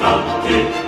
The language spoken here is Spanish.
Libertad,